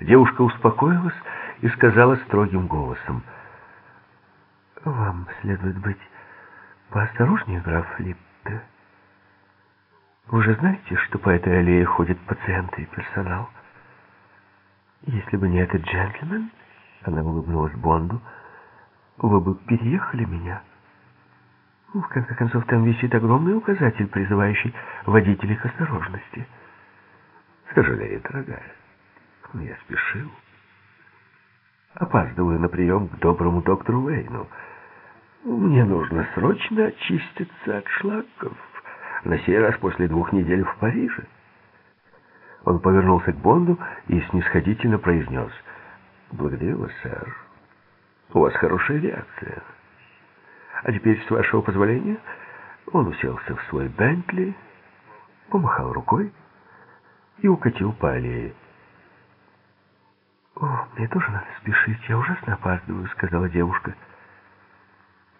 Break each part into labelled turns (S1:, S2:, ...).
S1: Девушка успокоилась и сказала строгим голосом.
S2: «Вам следует быть поосторожнее, граф Липпе. Вы же знаете, что по этой аллее ходят пациенты и персонал. Если бы не этот джентльмен, она улыбнулась Бонду, вы бы переехали меня. Ну, в конце концов, там висит огромный указатель, призывающий водителей к осторожности.
S1: Сожалею, дорогая, я спешил. Опаздываю на прием к доброму доктору Уэйну. Мне нужно срочно очиститься от шлаков. На сей раз после двух недель в Париже. Он повернулся к Бонду и снисходительно произнес. «Благодарю вас, сэр. У вас хорошая реакция. А теперь, с вашего позволения, он уселся в свой Бентли, помахал рукой и укатил по аллее.
S2: «О, мне тоже надо спешить, я ужасно опаздываю», — сказала девушка.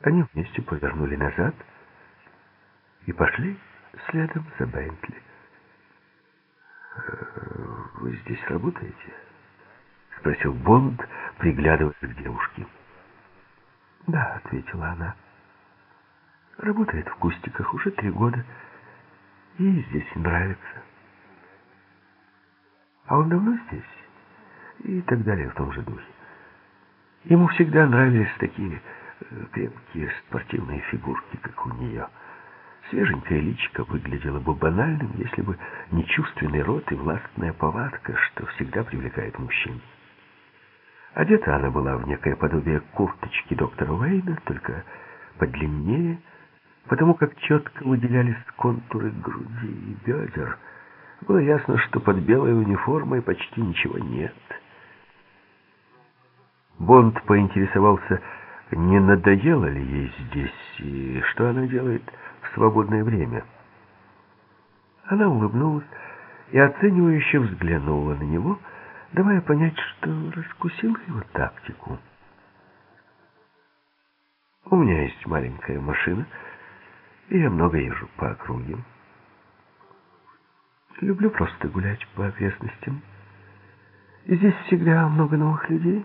S2: Они вместе повернули назад и пошли следом за Бентли.
S1: «Э, «Вы здесь работаете?» — спросил Бонд, приглядываясь к девушке.
S2: «Да», — ответила она. «Работает в кустиках уже три года. Ей здесь нравится. А он давно здесь?» И так далее в том же духе. Ему всегда нравились такие э, крепкие спортивные фигурки, как у нее. Свеженькая личико выглядело бы банальным, если бы не чувственный рот и властная повадка, что всегда привлекает мужчин. Одета она была в некое подобие курточки доктора Уэйна, только подлиннее, потому как четко выделялись контуры груди и бедер. Было ясно, что под белой униформой почти ничего нет. Бонд поинтересовался, не надоело ли ей здесь, и что она делает в свободное время. Она улыбнулась и оценивающе взглянула на него, давая понять, что раскусила его тактику. «У меня есть маленькая машина, и я много езжу по округе. Люблю просто гулять по окрестностям. И здесь всегда много новых людей».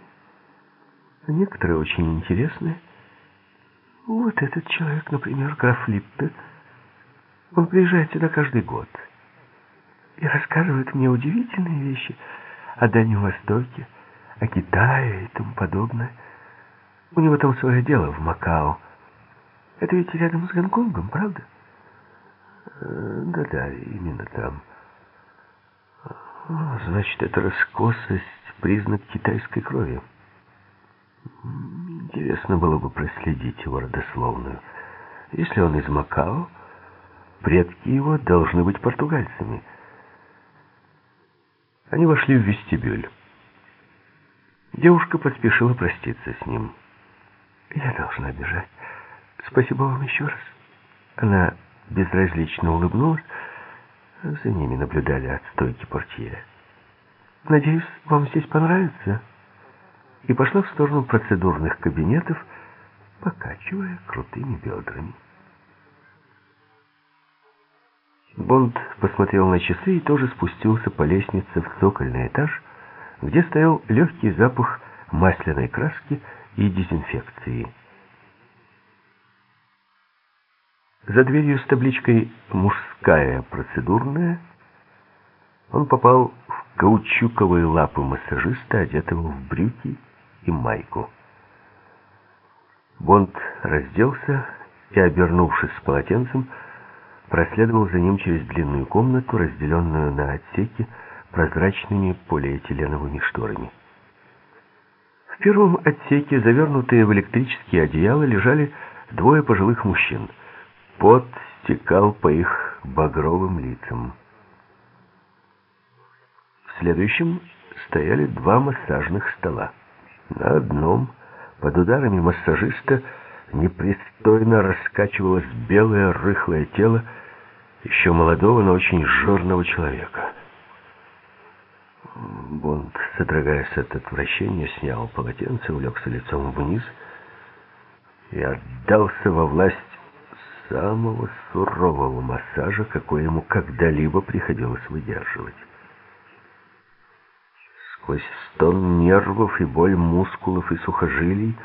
S2: Некоторые очень интересные. Вот этот человек, например, граф Липпе. Он приезжает сюда каждый год и рассказывает мне удивительные вещи о Дальнем Востоке, о Китае и тому подобное. У него там свое дело в Макао. Это ведь рядом с Гонконгом, правда?
S1: Э, да-да, именно там. Значит, это раскосость, признак китайской крови. Интересно было бы проследить его родословную. Если он из Макао, предки его должны быть португальцами. Они вошли в вестибюль. Девушка поспешила проститься с ним.
S2: «Я должна бежать. Спасибо вам еще раз». Она безразлично улыбнулась. За ними наблюдали от стойки портье. «Надеюсь, вам здесь понравится?» И пошла в сторону процедурных кабинетов, покачивая крутыми бедрами. Бонд посмотрел на часы и тоже спустился по лестнице в цокольный этаж, где стоял легкий запах масляной краски и дезинфекции. За дверью с табличкой «Мужская процедурная» он попал в каучуковые лапы массажиста, одетого в брюки и майку. Бонд разделся и, обернувшись с полотенцем, проследовал за ним через длинную комнату, разделенную на отсеки прозрачными полиэтиленовыми шторами. В первом отсеке, завернутые в электрические одеяла, лежали двое пожилых мужчин. Пот стекал по их багровым лицам. В следующем стояли два массажных стола. На одном, под ударами массажиста, непристойно раскачивалось белое рыхлое тело еще молодого, но очень жирного человека. Бонд, содрогаясь от отвращения, снял полотенце, улегся лицом вниз и отдался во власть самого сурового массажа, какой ему когда-либо приходилось выдерживать. Сквозь стон нервов и боль мускулов и сухожилий